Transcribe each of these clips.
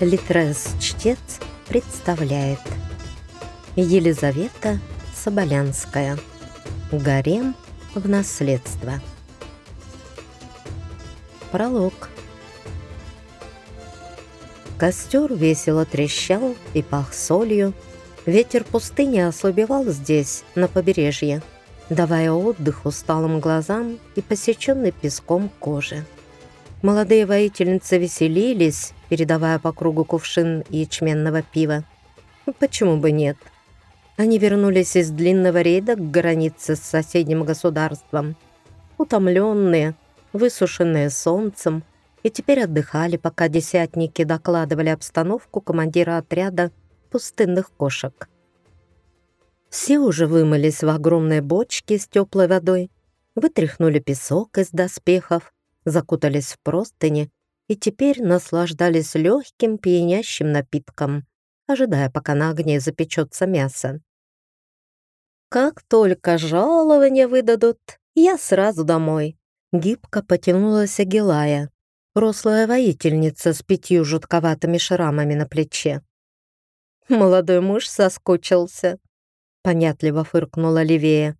Литрес-чтец представляет Елизавета Соболянская Гарем в наследство Пролог Костер весело трещал и пах солью. Ветер пустыни ослабевал здесь, на побережье, давая отдых усталым глазам и посеченной песком коже. Молодые воительницы веселились, передавая по кругу кувшин ячменного пива. Почему бы нет? Они вернулись из длинного рейда к границе с соседним государством. Утомленные, высушенные солнцем, и теперь отдыхали, пока десятники докладывали обстановку командира отряда пустынных кошек. Все уже вымылись в огромной бочке с теплой водой, вытряхнули песок из доспехов, закутались в простыни и теперь наслаждались легким пьянящим напитком, ожидая, пока на огне запечется мясо. «Как только жалование выдадут, я сразу домой», — гибко потянулась Агилая, рослая воительница с пятью жутковатыми шрамами на плече. «Молодой муж соскучился», — понятливо фыркнула Ливея.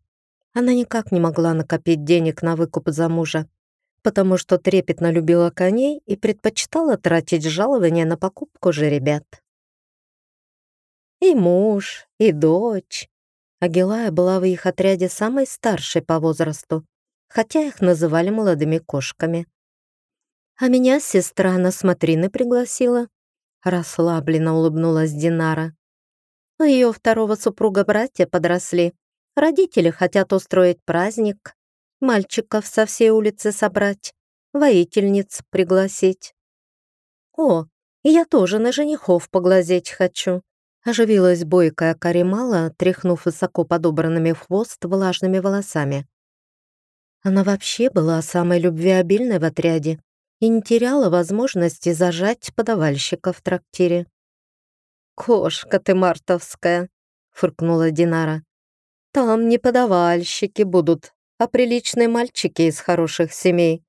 Она никак не могла накопить денег на выкуп за мужа, потому что трепетно любила коней и предпочитала тратить жалование на покупку же ребят. И муж, и дочь. Агилая была в их отряде самой старшей по возрасту, хотя их называли молодыми кошками. А меня сестра на смотрины пригласила. Расслабленно улыбнулась Динара. У ее второго супруга братья подросли. Родители хотят устроить праздник, мальчиков со всей улицы собрать, воительниц пригласить. О, я тоже на женихов поглазеть хочу. Оживилась бойкая Каримала, тряхнув высоко подобранными в хвост влажными волосами. Она вообще была самой любвеобильной в отряде и не теряла возможности зажать подавальщика в трактире. «Кошка ты мартовская!» — фыркнула Динара. «Там не подавальщики будут, а приличные мальчики из хороших семей.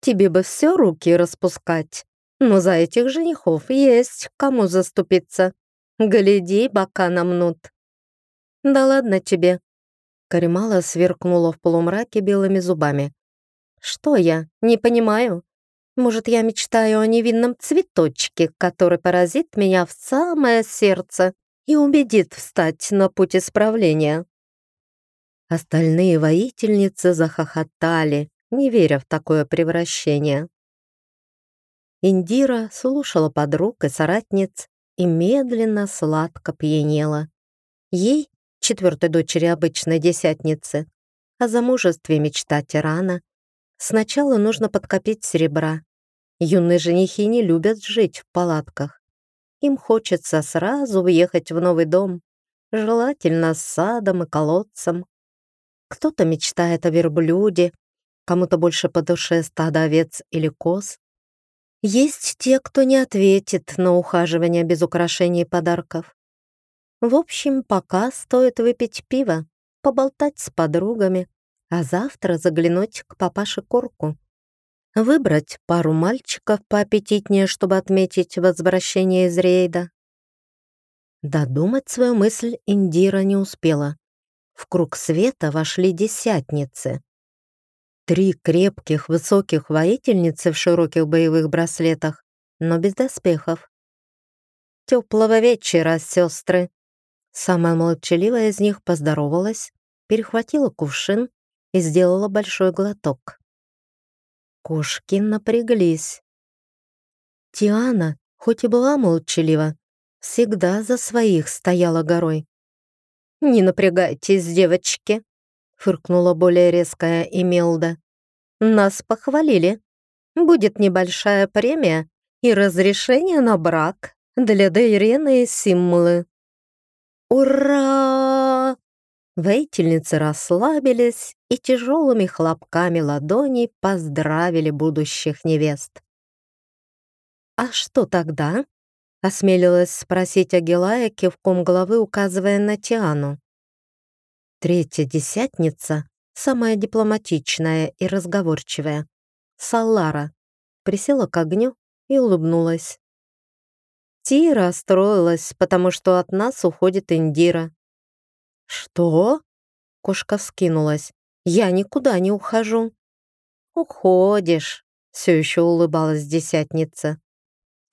Тебе бы все руки распускать, но за этих женихов есть кому заступиться. Гляди, бока намнут. Да ладно тебе. Каримала сверкнула в полумраке белыми зубами. Что я? Не понимаю. Может, я мечтаю о невинном цветочке, который поразит меня в самое сердце и убедит встать на путь исправления. Остальные воительницы захохотали, не веря в такое превращение. Индира слушала подруг и соратниц и медленно сладко пьянела. Ей, четвертой дочери обычной десятницы, о замужестве мечтать рано. Сначала нужно подкопить серебра. Юные женихи не любят жить в палатках. Им хочется сразу въехать в новый дом, желательно с садом и колодцем. Кто-то мечтает о верблюде, кому-то больше по душе стадо овец или коз. Есть те, кто не ответит на ухаживание без украшений и подарков. В общем, пока стоит выпить пиво, поболтать с подругами, а завтра заглянуть к папаше Корку. Выбрать пару мальчиков поаппетитнее, чтобы отметить возвращение из рейда. Додумать свою мысль Индира не успела. В круг света вошли десятницы. Три крепких, высоких воительницы в широких боевых браслетах, но без доспехов. «Теплого вечера, сестры!» Самая молчаливая из них поздоровалась, перехватила кувшин и сделала большой глоток. Кошки напряглись. Тиана, хоть и была молчалива, всегда за своих стояла горой. «Не напрягайтесь, девочки», — фыркнула более резкая Эмилда. «Нас похвалили. Будет небольшая премия и разрешение на брак для Дейрены и Симмулы». «Ура!» Воительницы расслабились и тяжелыми хлопками ладоней поздравили будущих невест. «А что тогда?» Осмелилась спросить Агилая, кивком головы указывая на Тиану. Третья десятница, самая дипломатичная и разговорчивая, Саллара, присела к огню и улыбнулась. Ти расстроилась, потому что от нас уходит Индира. «Что?» — кошка вскинулась. «Я никуда не ухожу». «Уходишь», — все еще улыбалась десятница.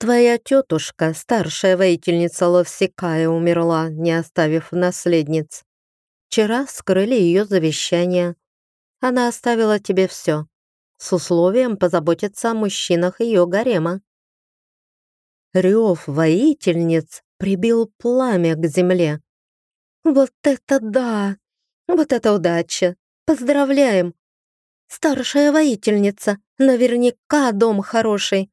«Твоя тетушка, старшая воительница Ловсекая, умерла, не оставив наследниц. Вчера скрыли ее завещание. Она оставила тебе все, с условием позаботиться о мужчинах ее гарема. Рев воительниц прибил пламя к земле. «Вот это да! Вот это удача! Поздравляем! Старшая воительница! Наверняка дом хороший!»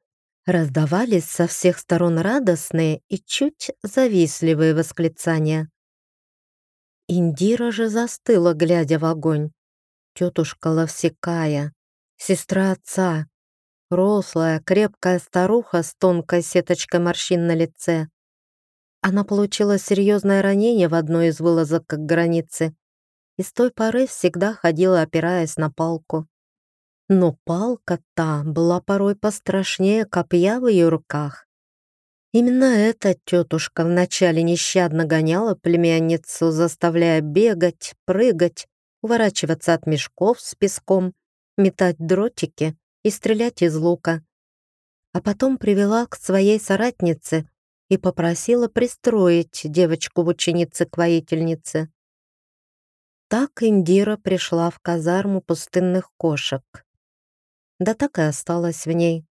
Раздавались со всех сторон радостные и чуть завистливые восклицания. Индира же застыла, глядя в огонь. Тетушка Ловсекая, сестра отца, рослая, крепкая старуха с тонкой сеточкой морщин на лице. Она получила серьезное ранение в одной из вылазок к границе и с той поры всегда ходила, опираясь на палку. Но палка та была порой пострашнее копья в ее руках. Именно эта тетушка вначале нещадно гоняла племянницу, заставляя бегать, прыгать, уворачиваться от мешков с песком, метать дротики и стрелять из лука. А потом привела к своей соратнице и попросила пристроить девочку в ученице к воительнице. Так Индира пришла в казарму пустынных кошек. Да так и осталась в ней.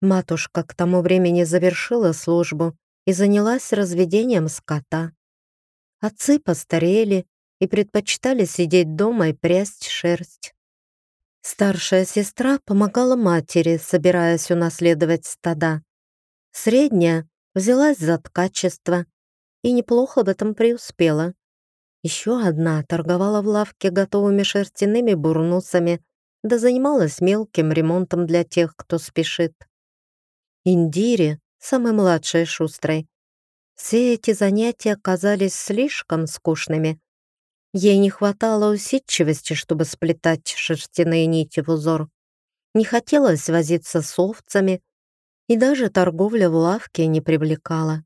Матушка к тому времени завершила службу и занялась разведением скота. Отцы постарели и предпочитали сидеть дома и прясть шерсть. Старшая сестра помогала матери, собираясь унаследовать стада. Средняя взялась за ткачество и неплохо в этом преуспела. Еще одна торговала в лавке готовыми шерстяными бурнусами, да занималась мелким ремонтом для тех, кто спешит. Индире, самой младшей шустрой. Все эти занятия казались слишком скучными. Ей не хватало усидчивости, чтобы сплетать шерстяные нити в узор. Не хотелось возиться с овцами, и даже торговля в лавке не привлекала.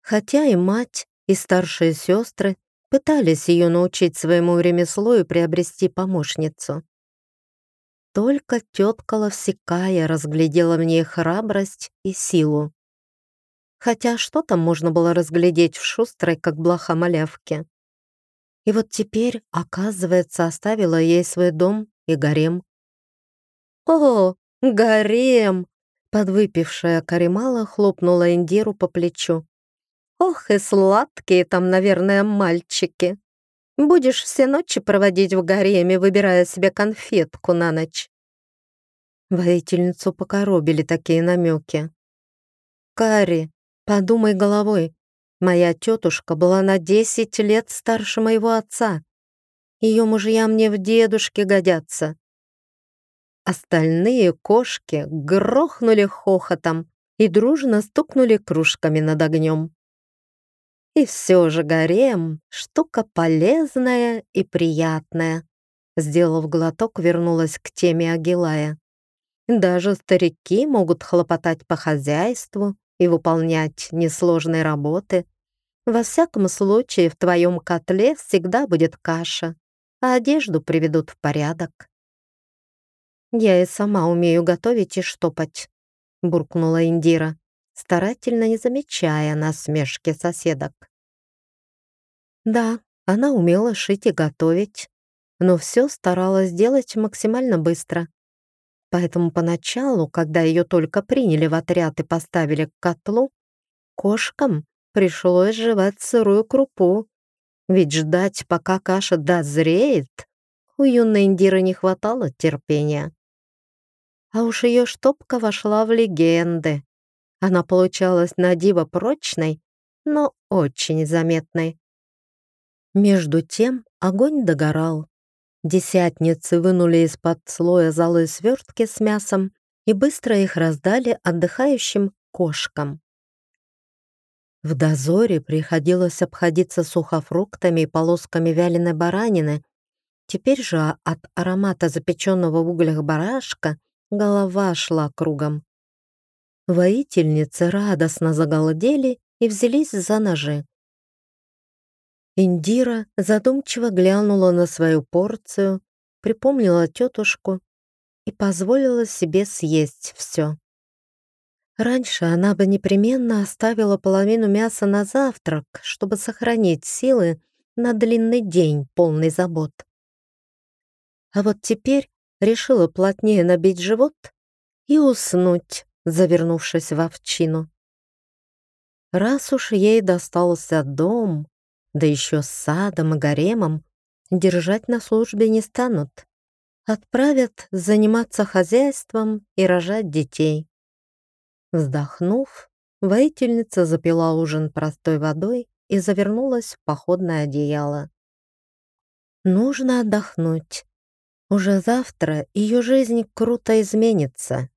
Хотя и мать, и старшие сестры пытались ее научить своему ремеслу и приобрести помощницу. Только тетка Ловсекая разглядела в ней храбрость и силу. Хотя что там можно было разглядеть в шустрой, как блоха малявке? И вот теперь, оказывается, оставила ей свой дом и гарем. «О, гарем!» Подвыпившая Каримала хлопнула Индиру по плечу. «Ох и сладкие там, наверное, мальчики!» Будешь все ночи проводить в гареме, выбирая себе конфетку на ночь». Воительницу покоробили такие намеки. «Кари, подумай головой. Моя тетушка была на десять лет старше моего отца. Ее мужья мне в дедушке годятся». Остальные кошки грохнули хохотом и дружно стукнули кружками над огнем. И все же гарем — штука полезная и приятная. Сделав глоток, вернулась к теме Агилая. Даже старики могут хлопотать по хозяйству и выполнять несложные работы. Во всяком случае, в твоем котле всегда будет каша, а одежду приведут в порядок. «Я и сама умею готовить и штопать», — буркнула Индира старательно не замечая насмешки соседок. Да, она умела шить и готовить, но все старалась делать максимально быстро. Поэтому поначалу, когда ее только приняли в отряд и поставили к котлу, кошкам пришлось жевать сырую крупу, ведь ждать, пока каша дозреет, у юной Индиры не хватало терпения. А уж ее штопка вошла в легенды. Она получалась на диво прочной, но очень заметной. Между тем огонь догорал. Десятницы вынули из-под слоя золы свертки с мясом и быстро их раздали отдыхающим кошкам. В дозоре приходилось обходиться сухофруктами и полосками вяленой баранины. Теперь же от аромата запеченного в углях барашка голова шла кругом. Воительницы радостно загалдели и взялись за ножи. Индира задумчиво глянула на свою порцию, припомнила тетушку и позволила себе съесть все. Раньше она бы непременно оставила половину мяса на завтрак, чтобы сохранить силы на длинный день, полный забот. А вот теперь решила плотнее набить живот и уснуть, завернувшись в овчину. Раз уж ей достался дом, да еще с садом и гаремом, держать на службе не станут. Отправят заниматься хозяйством и рожать детей. Вздохнув, воительница запила ужин простой водой и завернулась в походное одеяло. Нужно отдохнуть. Уже завтра ее жизнь круто изменится.